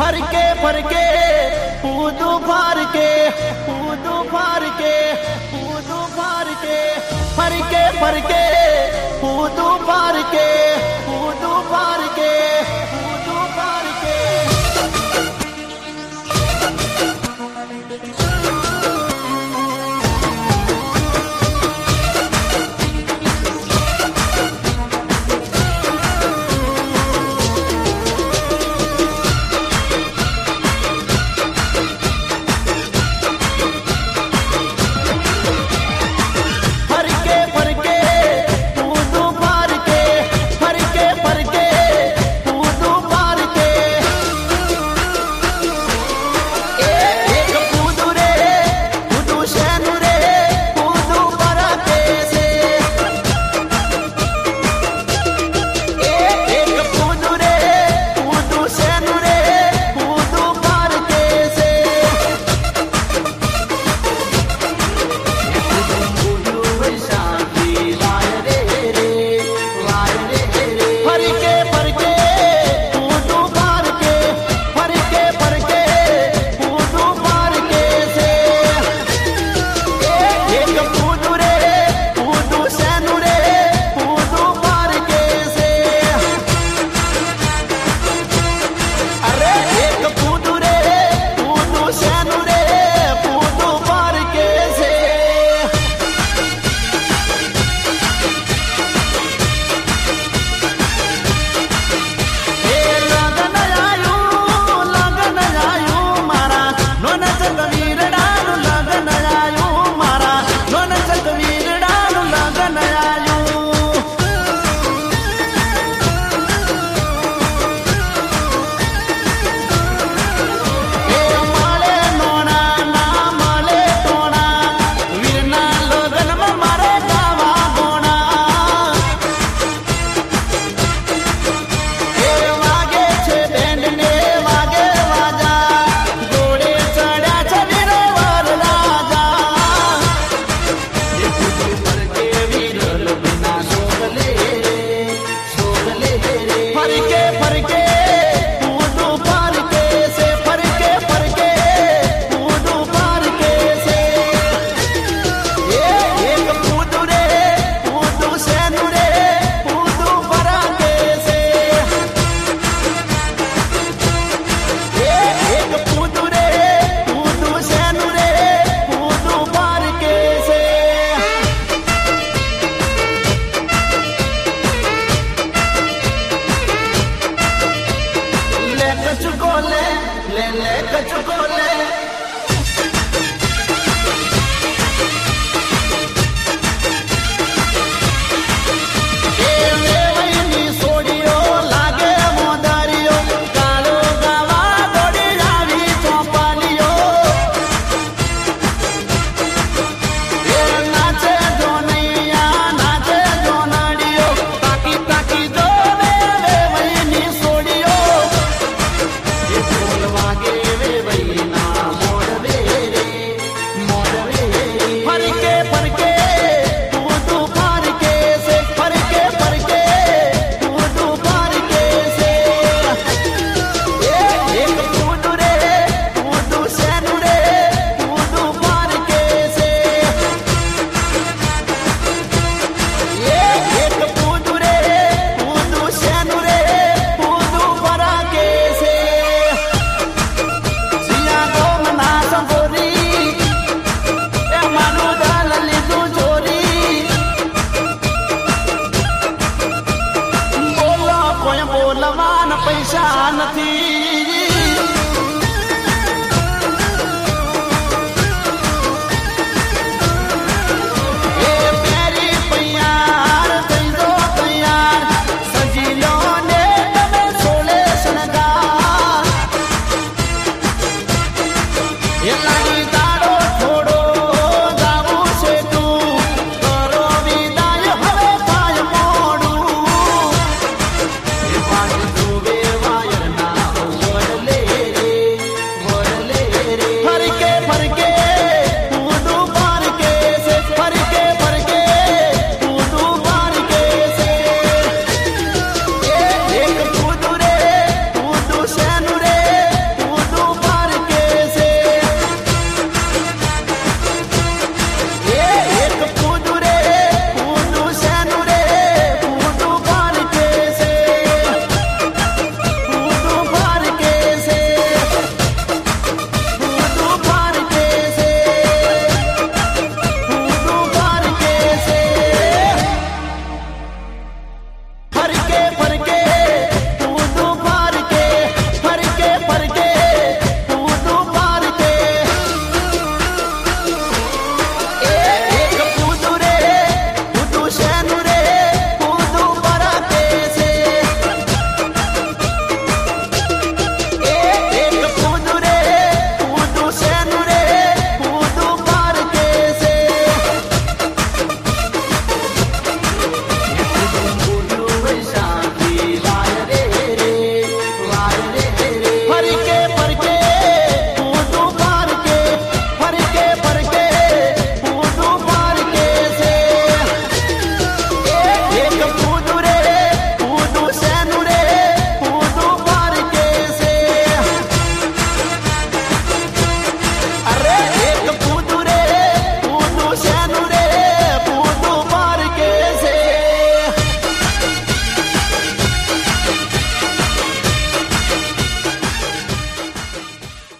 फर के कूदू फार के कूदू फार के कूदू फार के फर के कूदू फार के कूदू फार